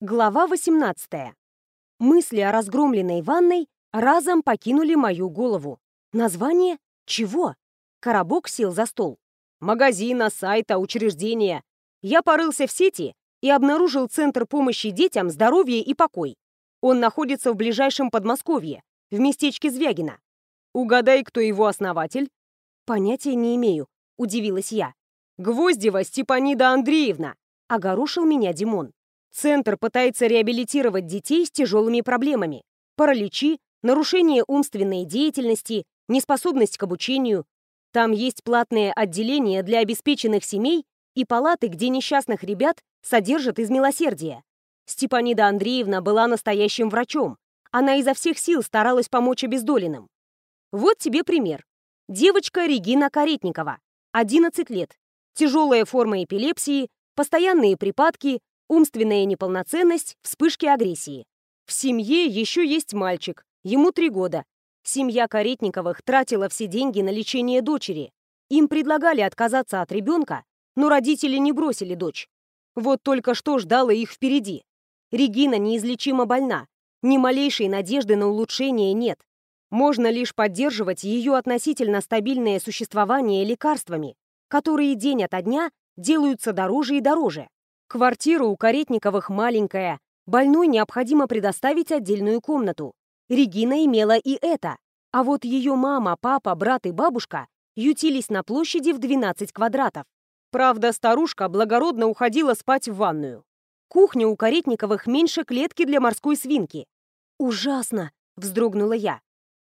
Глава 18. Мысли о разгромленной ванной разом покинули мою голову. Название? Чего? Коробок сел за стол. Магазина, сайта, учреждения. Я порылся в сети и обнаружил Центр помощи детям, здоровье и покой. Он находится в ближайшем Подмосковье, в местечке Звягина. Угадай, кто его основатель? Понятия не имею, удивилась я. Гвоздева Степанида Андреевна, огорошил меня Димон. Центр пытается реабилитировать детей с тяжелыми проблемами. Параличи, нарушение умственной деятельности, неспособность к обучению. Там есть платные отделения для обеспеченных семей и палаты, где несчастных ребят содержат из милосердия. Степанида Андреевна была настоящим врачом. Она изо всех сил старалась помочь обездоленным. Вот тебе пример. Девочка Регина Каретникова, 11 лет. Тяжелая форма эпилепсии, постоянные припадки, умственная неполноценность, вспышки агрессии. В семье еще есть мальчик, ему три года. Семья Каретниковых тратила все деньги на лечение дочери. Им предлагали отказаться от ребенка, но родители не бросили дочь. Вот только что ждало их впереди. Регина неизлечимо больна, ни малейшей надежды на улучшение нет. Можно лишь поддерживать ее относительно стабильное существование лекарствами, которые день ото дня делаются дороже и дороже. Квартира у Каретниковых маленькая, больной необходимо предоставить отдельную комнату. Регина имела и это. А вот ее мама, папа, брат и бабушка ютились на площади в 12 квадратов. Правда, старушка благородно уходила спать в ванную. Кухня у Каретниковых меньше клетки для морской свинки. «Ужасно!» — вздрогнула я.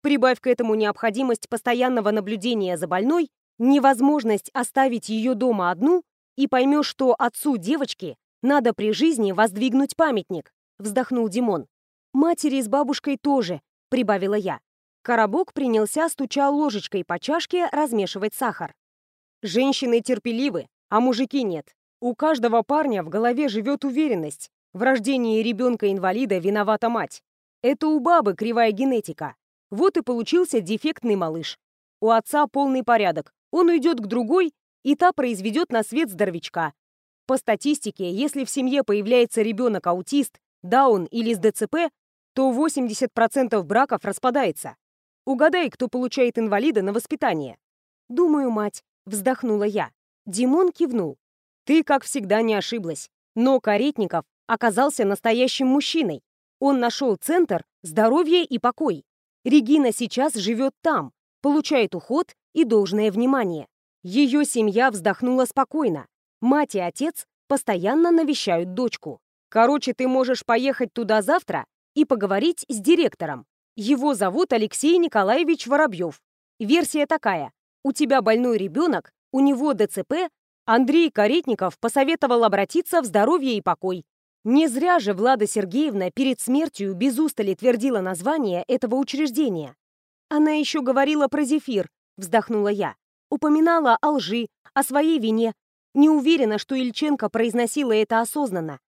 Прибавь к этому необходимость постоянного наблюдения за больной, невозможность оставить ее дома одну и поймешь, что отцу девочки надо при жизни воздвигнуть памятник», — вздохнул Димон. «Матери с бабушкой тоже», — прибавила я. Коробок принялся, стуча ложечкой по чашке, размешивать сахар. «Женщины терпеливы, а мужики нет. У каждого парня в голове живет уверенность. В рождении ребенка-инвалида виновата мать. Это у бабы кривая генетика. Вот и получился дефектный малыш. У отца полный порядок. Он уйдет к другой, и та произведет на свет здоровячка. По статистике, если в семье появляется ребенок-аутист, даун или с ДЦП, то 80% браков распадается. Угадай, кто получает инвалида на воспитание. Думаю, мать, вздохнула я. Димон кивнул. Ты, как всегда, не ошиблась. Но Каретников оказался настоящим мужчиной. Он нашел центр здоровья и покой. Регина сейчас живет там, получает уход и должное внимание. Ее семья вздохнула спокойно. Мать и отец постоянно навещают дочку. Короче, ты можешь поехать туда завтра и поговорить с директором. Его зовут Алексей Николаевич Воробьев. Версия такая. У тебя больной ребенок, у него ДЦП, Андрей Каретников посоветовал обратиться в здоровье и покой. Не зря же Влада Сергеевна перед смертью без устали твердила название этого учреждения. Она еще говорила про зефир, вздохнула я. Упоминала о лжи, о своей вине. Не уверена, что Ильченко произносила это осознанно.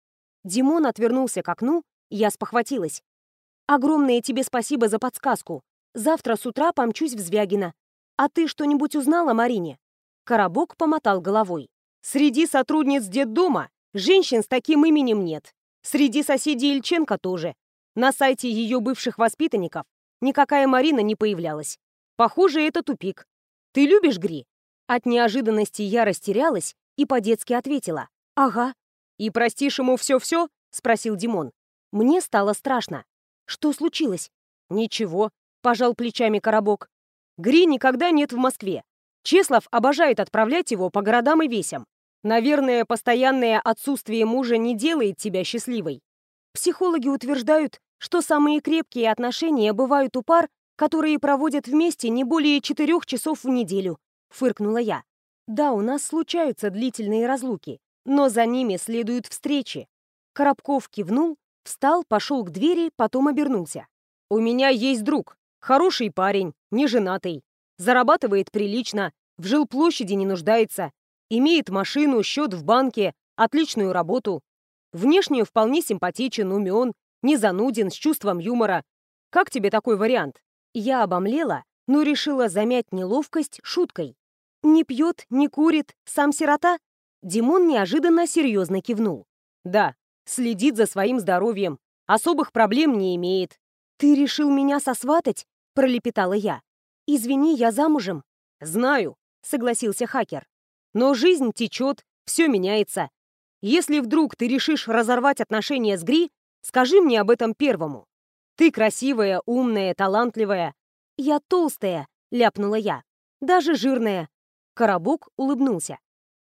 Димон отвернулся к окну, я спохватилась. «Огромное тебе спасибо за подсказку. Завтра с утра помчусь в Звягино. А ты что-нибудь узнала, Марине?» Коробок помотал головой. «Среди сотрудниц детдома женщин с таким именем нет. Среди соседей Ильченко тоже. На сайте ее бывших воспитанников никакая Марина не появлялась. Похоже, это тупик. «Ты любишь Гри?» От неожиданности я растерялась и по-детски ответила. «Ага». «И простишь ему все-все?» — спросил Димон. Мне стало страшно. «Что случилось?» «Ничего», — пожал плечами Коробок. «Гри никогда нет в Москве. Чеслов обожает отправлять его по городам и весям. Наверное, постоянное отсутствие мужа не делает тебя счастливой. Психологи утверждают, что самые крепкие отношения бывают у пар, которые проводят вместе не более четырех часов в неделю», — фыркнула я. «Да, у нас случаются длительные разлуки, но за ними следуют встречи». Коробков кивнул, встал, пошел к двери, потом обернулся. «У меня есть друг, хороший парень, неженатый, зарабатывает прилично, в жилплощади не нуждается, имеет машину, счет в банке, отличную работу. Внешне вполне симпатичен, умен, не зануден, с чувством юмора. Как тебе такой вариант?» Я обомлела, но решила замять неловкость шуткой. «Не пьет, не курит, сам сирота?» Димон неожиданно серьезно кивнул. «Да, следит за своим здоровьем, особых проблем не имеет. «Ты решил меня сосватать?» — пролепетала я. «Извини, я замужем». «Знаю», — согласился хакер. «Но жизнь течет, все меняется. Если вдруг ты решишь разорвать отношения с Гри, скажи мне об этом первому. Ты красивая, умная, талантливая. Я толстая, ляпнула я. Даже жирная. Коробок улыбнулся.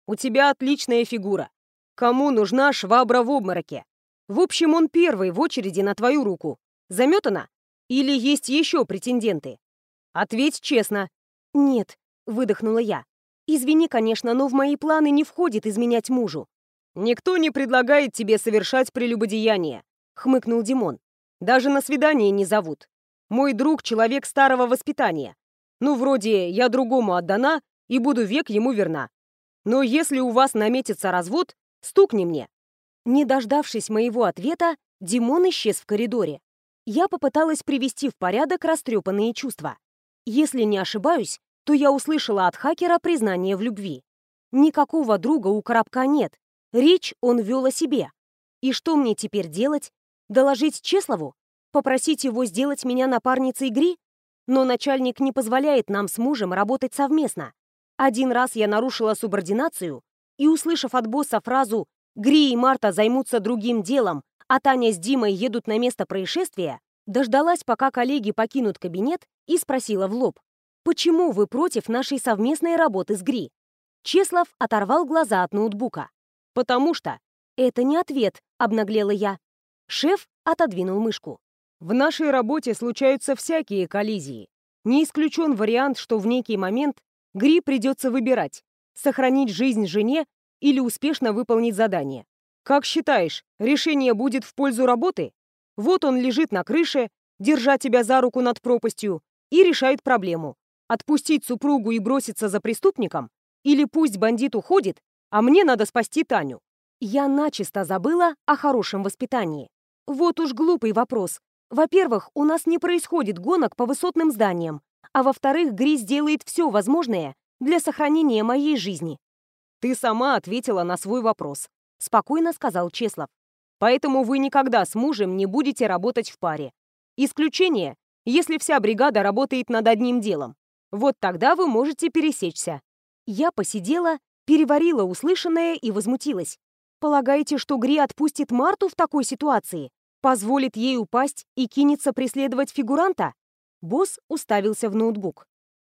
У тебя отличная фигура. Кому нужна швабра в обмороке? В общем, он первый в очереди на твою руку. Заметана? Или есть еще претенденты? Ответь честно. Нет, выдохнула я. Извини, конечно, но в мои планы не входит изменять мужу. Никто не предлагает тебе совершать прелюбодеяние, хмыкнул Димон. Даже на свидание не зовут. Мой друг — человек старого воспитания. Ну, вроде, я другому отдана и буду век ему верна. Но если у вас наметится развод, стукни мне». Не дождавшись моего ответа, Димон исчез в коридоре. Я попыталась привести в порядок растрепанные чувства. Если не ошибаюсь, то я услышала от хакера признание в любви. Никакого друга у Коробка нет. Речь он вел о себе. И что мне теперь делать? Доложить Чеслову? Попросить его сделать меня напарницей Гри? Но начальник не позволяет нам с мужем работать совместно. Один раз я нарушила субординацию и, услышав от босса фразу «Гри и Марта займутся другим делом, а Таня с Димой едут на место происшествия», дождалась, пока коллеги покинут кабинет и спросила в лоб «Почему вы против нашей совместной работы с Гри?» Чеслов оторвал глаза от ноутбука. «Потому что...» «Это не ответ», — обнаглела я. Шеф отодвинул мышку. В нашей работе случаются всякие коллизии. Не исключен вариант, что в некий момент Гри придется выбирать, сохранить жизнь жене или успешно выполнить задание. Как считаешь, решение будет в пользу работы? Вот он лежит на крыше, держа тебя за руку над пропастью, и решает проблему. Отпустить супругу и броситься за преступником? Или пусть бандит уходит, а мне надо спасти Таню? Я начисто забыла о хорошем воспитании. Вот уж глупый вопрос. Во-первых, у нас не происходит гонок по высотным зданиям, а во-вторых, Грис делает все возможное для сохранения моей жизни. Ты сама ответила на свой вопрос, спокойно сказал Чеслов. Поэтому вы никогда с мужем не будете работать в паре. Исключение, если вся бригада работает над одним делом. Вот тогда вы можете пересечься. Я посидела, переварила услышанное и возмутилась. Полагаете, что Гри отпустит Марту в такой ситуации? Позволит ей упасть и кинется преследовать фигуранта? Босс уставился в ноутбук.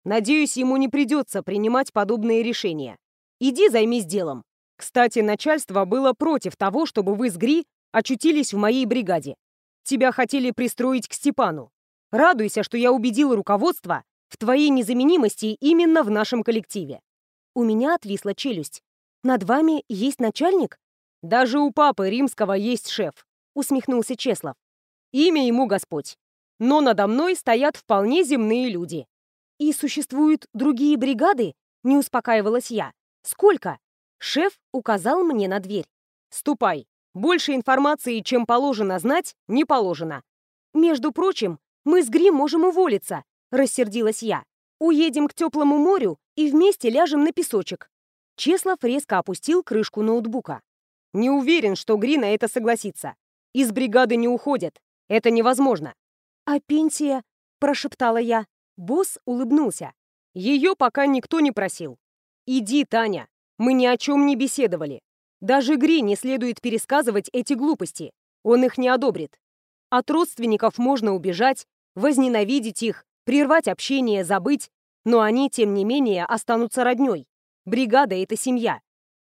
Надеюсь, ему не придется принимать подобные решения. Иди займись делом. Кстати, начальство было против того, чтобы вы с Гри очутились в моей бригаде. Тебя хотели пристроить к Степану. Радуйся, что я убедил руководство в твоей незаменимости именно в нашем коллективе. У меня отвисла челюсть. Над вами есть начальник? Даже у папы римского есть шеф усмехнулся Чеслов. Имя ему Господь. Но надо мной стоят вполне земные люди. И существуют другие бригады? Не успокаивалась я. Сколько? Шеф указал мне на дверь. Ступай. Больше информации, чем положено знать, не положено. Между прочим, мы с Грим можем уволиться, рассердилась я. Уедем к теплому морю и вместе ляжем на песочек. Чеслов резко опустил крышку ноутбука. Не уверен, что Гри на это согласится. Из бригады не уходят. Это невозможно. А пенсия? Прошептала я. Босс улыбнулся. Ее пока никто не просил. Иди, Таня. Мы ни о чем не беседовали. Даже Гри не следует пересказывать эти глупости. Он их не одобрит. От родственников можно убежать, возненавидеть их, прервать общение, забыть, но они, тем не менее, останутся роднёй. Бригада — это семья.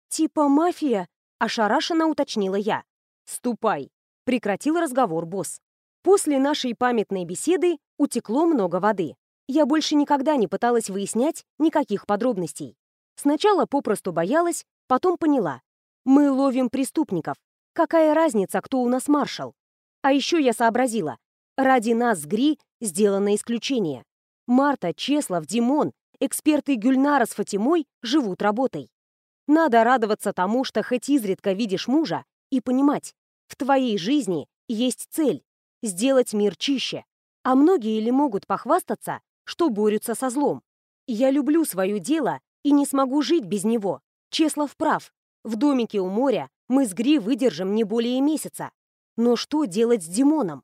«Типа мафия?» — ошарашенно уточнила я. «Ступай прекратил разговор босс. После нашей памятной беседы утекло много воды. Я больше никогда не пыталась выяснять никаких подробностей. Сначала попросту боялась, потом поняла. Мы ловим преступников. Какая разница, кто у нас маршал? А еще я сообразила. Ради нас Гри сделано исключение. Марта, Чеслов, Димон, эксперты Гюльнара с Фатимой живут работой. Надо радоваться тому, что хоть изредка видишь мужа, и понимать, в твоей жизни есть цель — сделать мир чище. А многие ли могут похвастаться, что борются со злом? Я люблю свое дело и не смогу жить без него. Чеслов прав. В домике у моря Мы с Гри выдержим не более месяца. Но что делать с Димоном?